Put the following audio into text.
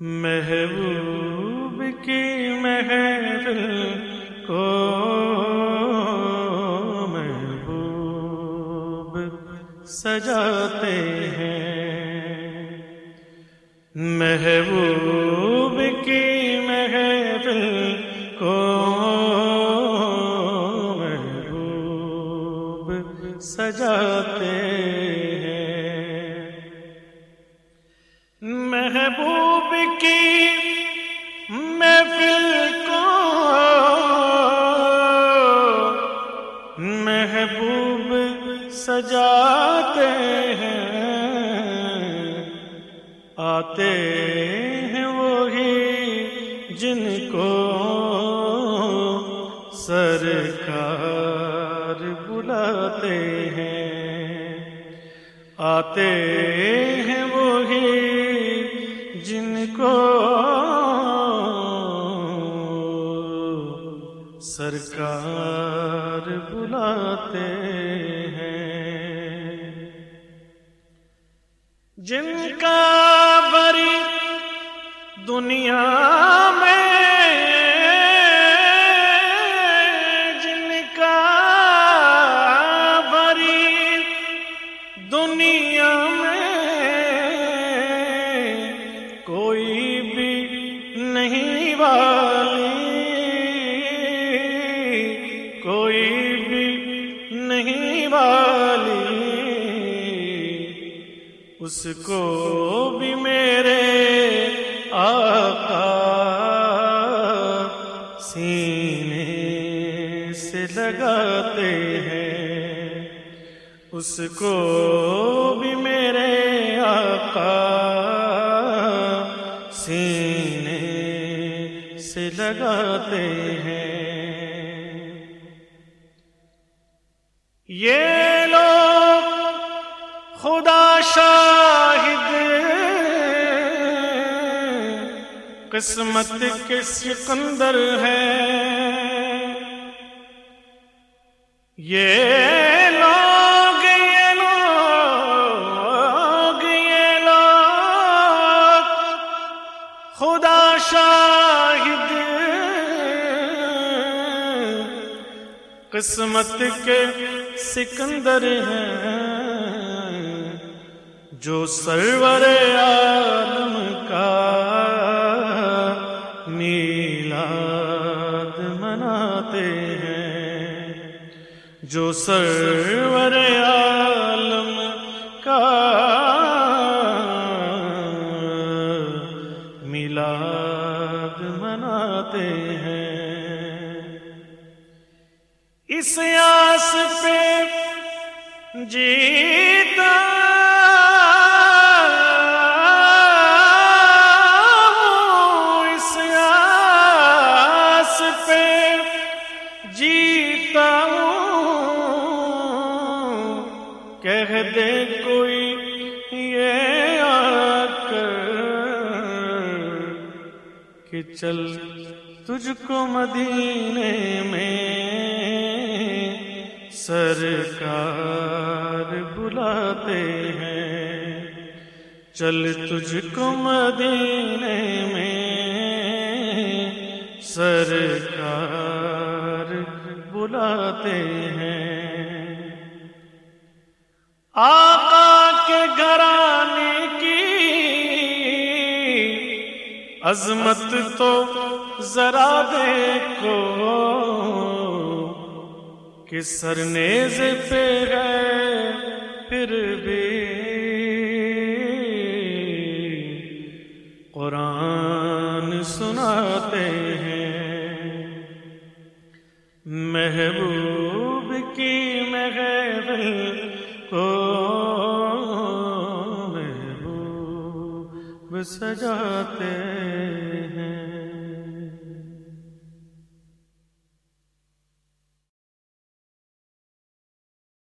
محبوب کی محفل کو محبوب سجاتے ہیں۔ محبوب کی محفل کو محبوب سجاتے ہیں۔ محبوب آتے ہیں وہی جن کو سرکار بلاتے ہیں۔ آتے ہیں وہی جن کو سرکار بلاتے جن کا بری دنیا میں جن کا بری دنیا والی کوئی بھی نہیں والی۔ اس کو بھی میرے آقا سینے سے لگاتے ہیں۔ اس کو بھی میرے آقا سینے سے لگاتے ہیں۔ یہ لوگ خدا شاہد قسمت کے سکندر ہے۔ یہ لوگ یہ لوگ یہ لوگ۔ خدا شاہد۔ قسمت کے سکندر ہیں۔ جو سرور عالم جو سرور عالم کا میلاد مناتے ہیں۔ اس آس پہ جیتا اس آس پہ جیتا کہہ دے کوئی یہ آ کر کہ چل تجھ کو مدینے میں سرکار بلاتے ہیں۔ چل تجھ کو مدینے میں سرکار بلاتے ہیں۔ آقا کے گھرانے کی عظمت تو ذرا دیکھو کہ سرنیز پہ ہے پھر بھی قرآن سناتے سجاتے